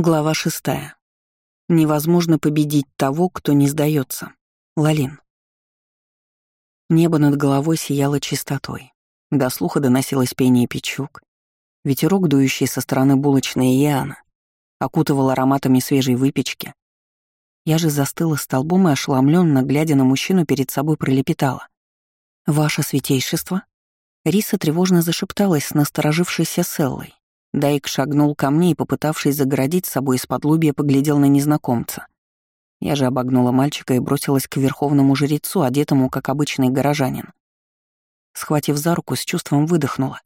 Глава шестая. Невозможно победить того, кто не сдается. Лалин. Небо над головой сияло чистотой. До слуха доносилось пение печук. Ветерок, дующий со стороны булочной Иоанна, окутывал ароматами свежей выпечки. Я же застыла столбом и ошеломленно, глядя на мужчину перед собой, пролепетала. «Ваше святейшество?» Риса тревожно зашепталась с насторожившейся Селлой, Дайк шагнул ко мне и, попытавшись загородить собой из-под лобья, поглядел на незнакомца. Я же обогнула мальчика и бросилась к верховному жрецу, одетому как обычный горожанин. Схватив за руку, с чувством выдохнула.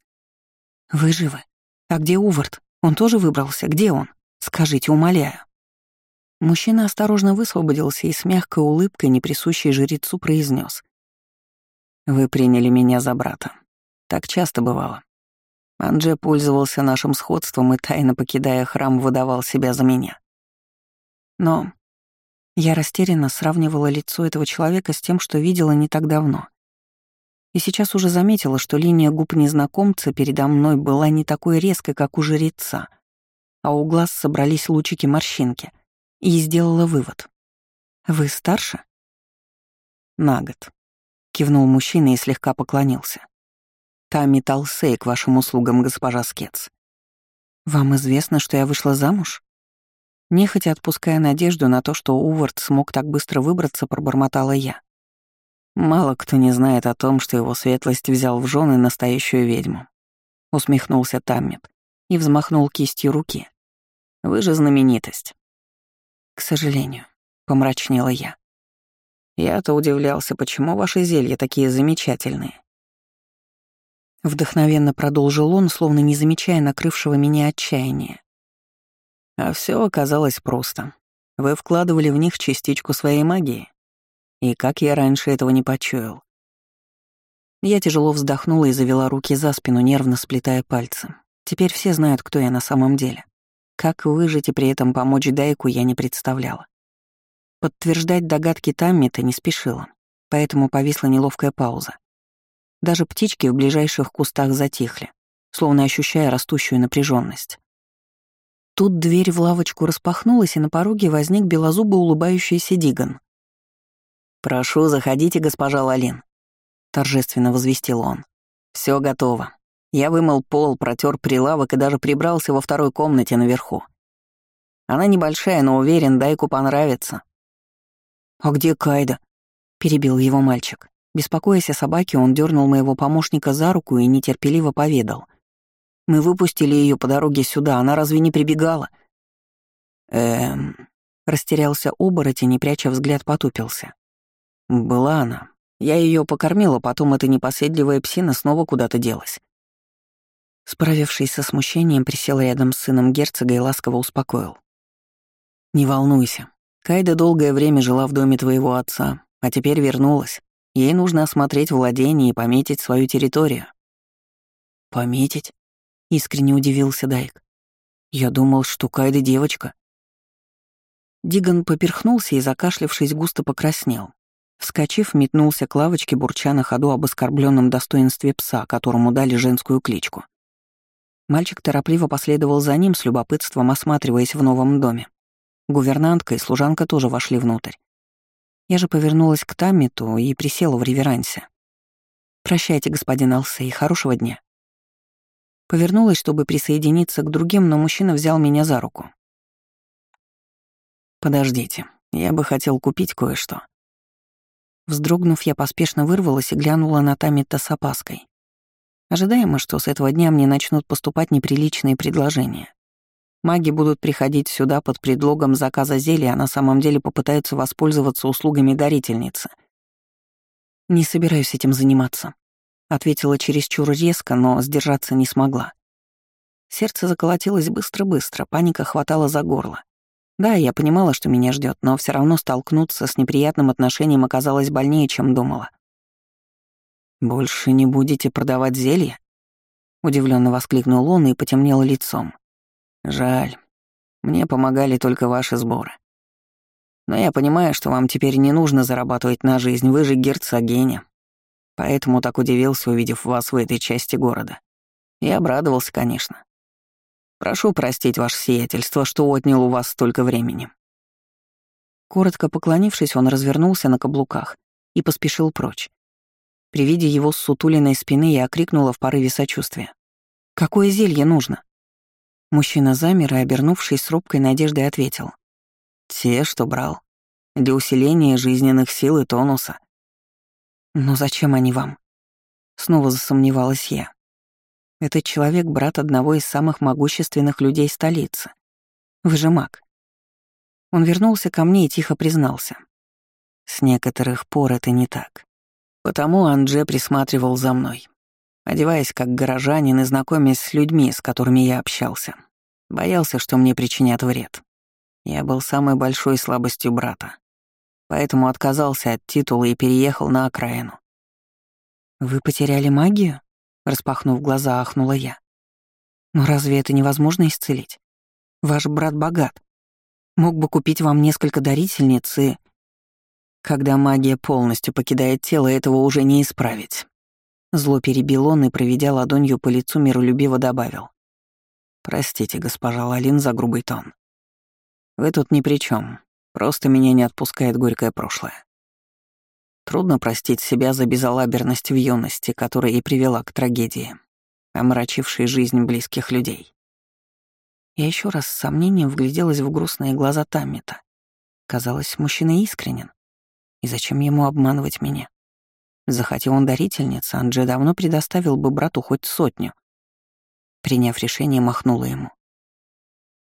«Вы живы? А где Увард? Он тоже выбрался? Где он? Скажите, умоляю». Мужчина осторожно высвободился и с мягкой улыбкой, не присущей жрецу, произнес: «Вы приняли меня за брата. Так часто бывало. Андже пользовался нашим сходством и, тайно покидая храм, выдавал себя за меня. Но я растерянно сравнивала лицо этого человека с тем, что видела не так давно. И сейчас уже заметила, что линия губ незнакомца передо мной была не такой резкой, как у жреца, а у глаз собрались лучики морщинки, и сделала вывод. «Вы старше?» «На год», — кивнул мужчина и слегка поклонился. Тами Талсей к вашим услугам, госпожа Скетс. Вам известно, что я вышла замуж? Нехотя отпуская надежду на то, что Увард смог так быстро выбраться, пробормотала я. Мало кто не знает о том, что его светлость взял в жены настоящую ведьму. Усмехнулся Таммит и взмахнул кистью руки. Вы же знаменитость. К сожалению, помрачнела я. Я-то удивлялся, почему ваши зелья такие замечательные. Вдохновенно продолжил он, словно не замечая накрывшего меня отчаяния. А все оказалось просто. Вы вкладывали в них частичку своей магии. И как я раньше этого не почуял. Я тяжело вздохнула и завела руки за спину, нервно сплетая пальцы. Теперь все знают, кто я на самом деле. Как выжить и при этом помочь Дайку, я не представляла. Подтверждать догадки Тамми-то не спешила, поэтому повисла неловкая пауза. Даже птички в ближайших кустах затихли, словно ощущая растущую напряженность. Тут дверь в лавочку распахнулась, и на пороге возник белозубо улыбающийся Диган. «Прошу, заходите, госпожа Лалин», — торжественно возвестил он. Все готово. Я вымыл пол, протер прилавок и даже прибрался во второй комнате наверху. Она небольшая, но уверен, Дайку понравится». «А где Кайда?» — перебил его мальчик. Беспокоясь о собаке, он дернул моего помощника за руку и нетерпеливо поведал. «Мы выпустили ее по дороге сюда, она разве не прибегала?» «Эм...» — растерялся оборотень и, пряча взгляд, потупился. «Была она. Я ее покормила, потом эта непоседливая псина снова куда-то делась». Справившись со смущением, присел рядом с сыном герцога и ласково успокоил. «Не волнуйся. Кайда долгое время жила в доме твоего отца, а теперь вернулась. Ей нужно осмотреть владение и пометить свою территорию. «Пометить?» — искренне удивился Дайк. «Я думал, что Кайда девочка». Диган поперхнулся и, закашлявшись, густо покраснел. Вскочив, метнулся к лавочке, бурча на ходу об оскорбленном достоинстве пса, которому дали женскую кличку. Мальчик торопливо последовал за ним, с любопытством осматриваясь в новом доме. Гувернантка и служанка тоже вошли внутрь. Я же повернулась к Таммиту и присела в реверансе. «Прощайте, господин Алсей, хорошего дня». Повернулась, чтобы присоединиться к другим, но мужчина взял меня за руку. «Подождите, я бы хотел купить кое-что». Вздрогнув, я поспешно вырвалась и глянула на Таммита с опаской. Ожидаемо, что с этого дня мне начнут поступать неприличные предложения. Маги будут приходить сюда под предлогом заказа зелья, а на самом деле попытаются воспользоваться услугами дарительницы. «Не собираюсь этим заниматься», — ответила чересчур резко, но сдержаться не смогла. Сердце заколотилось быстро-быстро, паника хватала за горло. Да, я понимала, что меня ждет, но все равно столкнуться с неприятным отношением оказалось больнее, чем думала. «Больше не будете продавать зелье?» — удивленно воскликнул он и потемнел лицом. Жаль. Мне помогали только ваши сборы. Но я понимаю, что вам теперь не нужно зарабатывать на жизнь, вы же герцогиня. Поэтому так удивился, увидев вас в этой части города. И обрадовался, конечно. Прошу простить ваше сиятельство, что отнял у вас столько времени». Коротко поклонившись, он развернулся на каблуках и поспешил прочь. При виде его сутулиной спины я окрикнула в порыве сочувствия. «Какое зелье нужно?» Мужчина замер и, обернувшись с робкой надеждой, ответил. «Те, что брал. Для усиления жизненных сил и тонуса». «Но зачем они вам?» Снова засомневалась я. Этот человек — брат одного из самых могущественных людей столицы. Вы же маг. Он вернулся ко мне и тихо признался. С некоторых пор это не так. Потому Андже присматривал за мной, одеваясь как горожанин и знакомясь с людьми, с которыми я общался. Боялся, что мне причинят вред. Я был самой большой слабостью брата. Поэтому отказался от титула и переехал на окраину. «Вы потеряли магию?» Распахнув глаза, ахнула я. «Но разве это невозможно исцелить? Ваш брат богат. Мог бы купить вам несколько дарительниц и...» Когда магия полностью покидает тело, этого уже не исправить. Зло перебил он и, проведя ладонью по лицу, миролюбиво добавил. «Простите, госпожа Лалин, за грубый тон. Вы тут ни при чем. Просто меня не отпускает горькое прошлое. Трудно простить себя за безалаберность в юности, которая и привела к трагедии, омрачившей жизнь близких людей. Я еще раз с сомнением вгляделась в грустные глаза Таммита. Казалось, мужчина искренен. И зачем ему обманывать меня? Захотел он дарительница, Андже давно предоставил бы брату хоть сотню. Приняв решение, махнула ему.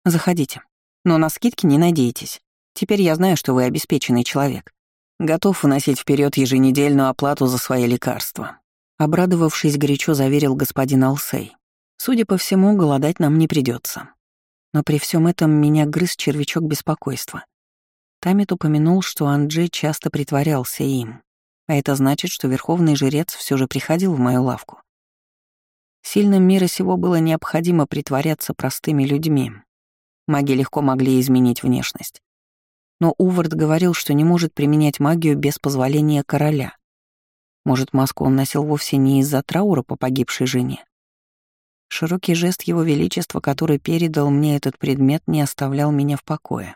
«Заходите. Но на скидки не надейтесь. Теперь я знаю, что вы обеспеченный человек. Готов вносить вперед еженедельную оплату за свои лекарства. Обрадовавшись, горячо заверил господин Алсей. Судя по всему, голодать нам не придется. Но при всем этом меня грыз червячок беспокойства. Тамит упомянул, что Анджей часто притворялся им, а это значит, что верховный жрец все же приходил в мою лавку. Сильным мира сего было необходимо притворяться простыми людьми. Маги легко могли изменить внешность. Но Увард говорил, что не может применять магию без позволения короля. Может, маску он носил вовсе не из-за траура по погибшей жене. Широкий жест его величества, который передал мне этот предмет, не оставлял меня в покое.